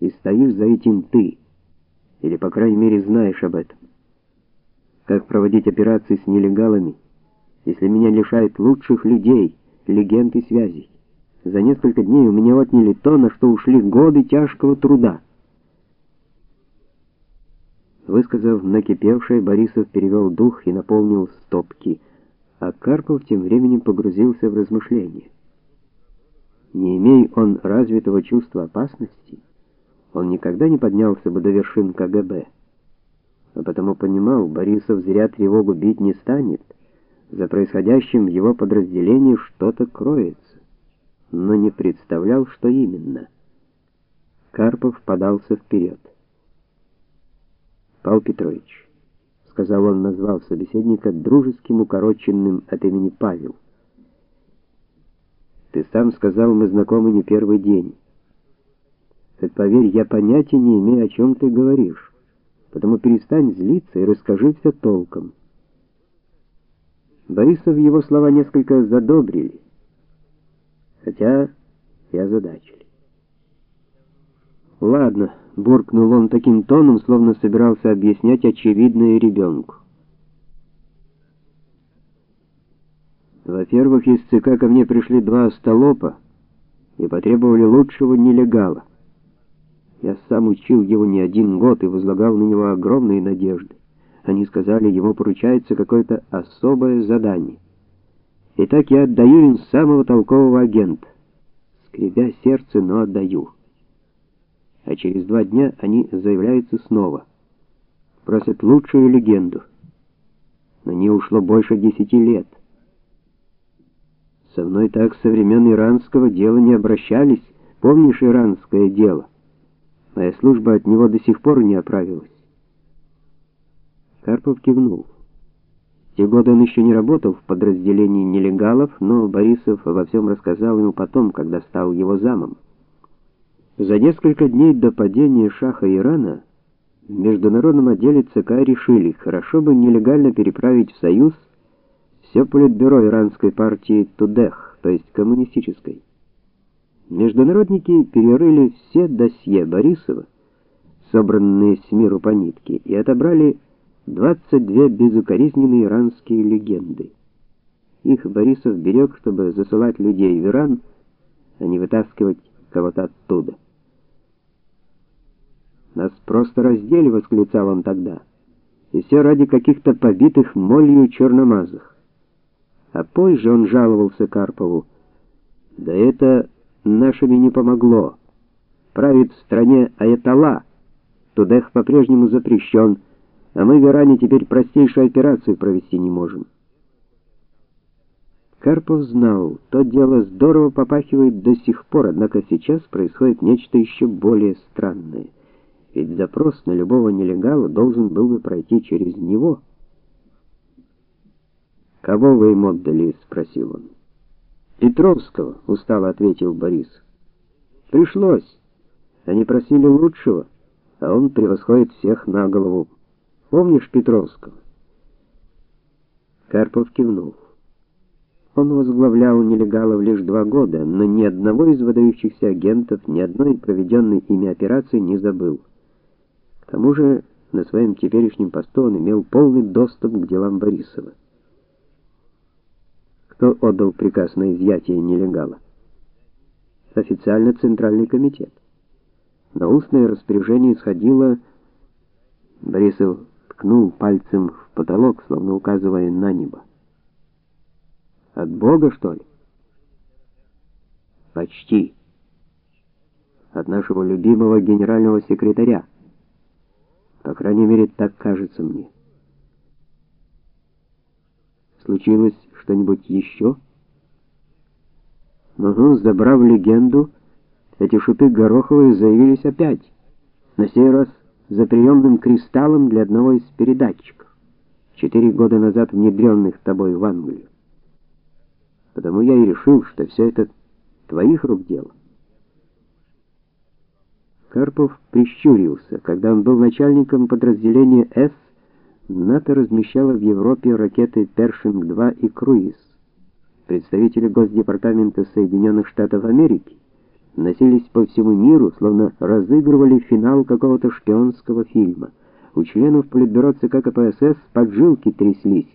И стоишь за этим ты. Или, по крайней мере, знаешь об этом. Как проводить операции с нелегалами, если меня лишают лучших людей, легенд и связей? За несколько дней у меня отняли то, на что ушли годы тяжкого труда. Высказав накипевшее, Борисов перевел дух и наполнил стопки, а Карпов тем временем погрузился в размышления. Не имея он развитого чувства опасности, он никогда не поднялся бы до вершин КГБ. А потому понимал, Борисов зря тревогу бить не станет. За происходящим в его подразделении что-то кроется, но не представлял, что именно. Карпов подался вперед. Павел Петрович, сказал он, назвав собеседника дружеским укороченным от имени Павел. Ты сам сказал, мы знакомы не первый день. Так поверь, я понятия не имею, о чем ты говоришь. Потому перестань злиться и расскажи все толком. Борисов его слова несколько задобрили, хотя и озадачили. Ладно, буркнул он таким тоном, словно собирался объяснять очевидное ребенку. Во-первых, из ЦК ко мне пришли два остолопа и потребовали лучшего нелегала. Я сам учил его не один год и возлагал на него огромные надежды. Они сказали, ему поручается какое-то особое задание. И так я отдаю им самого толкового агента. Скребя сердце, но отдаю. А через два дня они заявляются снова. Просят лучшую легенду. На нее ушло больше десяти лет. Со мной так со времен иранского дела не обращались. Помнишь иранское дело? Моя служба от него до сих пор не оправилась. Карпов кивнул. В те годы он еще не работал в подразделении нелегалов, но Борисов во всем рассказал ему потом, когда стал его замом. За несколько дней до падения шаха Ирана в международном отделе ЦК решили, хорошо бы нелегально переправить в Союз все политбюро иранской партии Тудех, то есть коммунистической. Международники перерыли все досье Борисова, собранные с миру по нитке, и отобрали 22 безукоризненные иранские легенды. Их Борисов берег, чтобы засылать людей в Иран, а не вытаскивать кого-то оттуда. Нас просто раздели, восклицал он тогда. И все ради каких-то побитых молью черномазых. А позже он жаловался Карпову: "Да это нашими не помогло. Правит в стране аятолла. Тудех по-прежнему запрещен, а мы в Иране теперь простейшую операцию провести не можем. Карпов знал, то дело здорово попахивает до сих пор, однако сейчас происходит нечто еще более странное. Ведь запрос на любого нелегала должен был бы пройти через него. Кого вы им отдали, спросил он. Петровского, устало ответил Борис. Пришлось. Они просили лучшего, а он превосходит всех на голову. Помнишь Петровского? Карпов кивнул. Он возглавлял нелегалов лишь два года, но ни одного из выдающихся агентов, ни одной проведенной ими операции не забыл. К тому же, на своем теперешнем посту он имел полный доступ к делам Борисова. Кто отдал приказ на изъятие нелегала? Официально Центральный комитет. На устное распоряжение исходило Борисов ткнул пальцем в потолок, словно указывая на небо. От Бога, что ли? Почти. От нашего любимого генерального секретаря. По крайней мере, так кажется мне. Случилось что-нибудь еще? Угу, забрав легенду, эти шуты Гороховые заявились опять. На сей раз за приемным кристаллом для одного из передатчиков, четыре года назад внедренных тобой в Англию. Потому я и решил, что все это твоих рук дело. Карпов прищурился, когда он был начальником подразделения С НАТО размещало в Европе ракеты Першинг-2 и Круиз. Представители Госдепартамента Соединенных Штатов Америки носились по всему миру, словно разыгрывали финал какого-то шпионского фильма. У членов политбюро ЦК КПСС поджилки тряслись.